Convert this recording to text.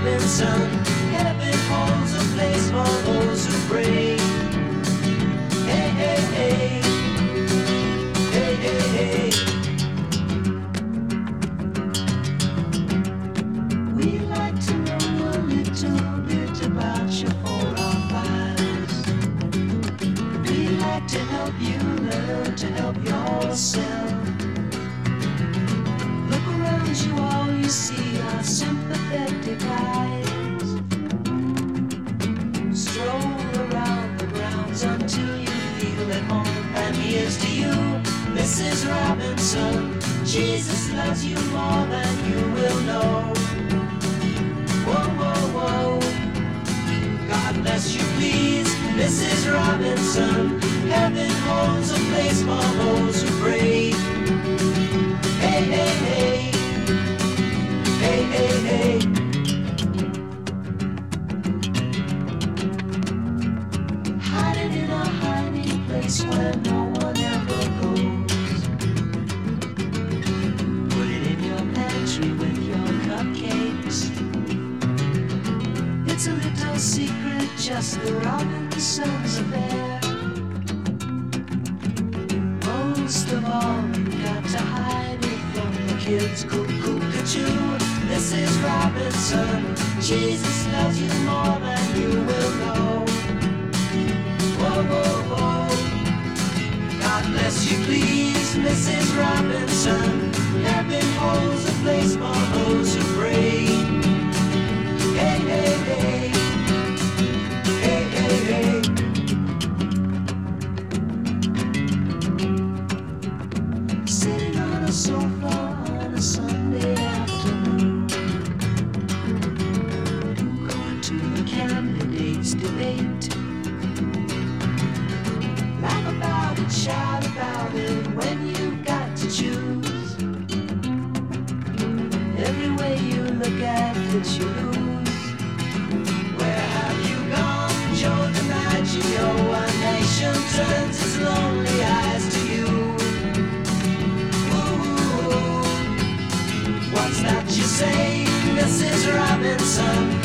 Robinson. Like to help you learn to help yourself. Look around you, all you see are sympathetic eyes. Stroll around the grounds until you feel at home. And here's to you, Mrs. Robinson. Jesus loves you more than you will know. Whoa, whoa, whoa. God bless you, Mrs. Robinson. Heaven holds a place for those who pray. Hey, hey, hey. Hey, hey, hey. Hiding in a hiding place little secret, just the Robinsons affair. Most of all, you got to hide it from the kids. Cuckoo, this is Robinson. Jesus loves you more than you will know. Whoa, whoa, whoa. God bless you, please, Mrs. Robinson. Heaven holds a place for those who pray. A sofa on a Sunday afternoon. To the candidates' debate. Laugh about it, shout about it when you've got to choose. Every way you look at it, you Ooh, what's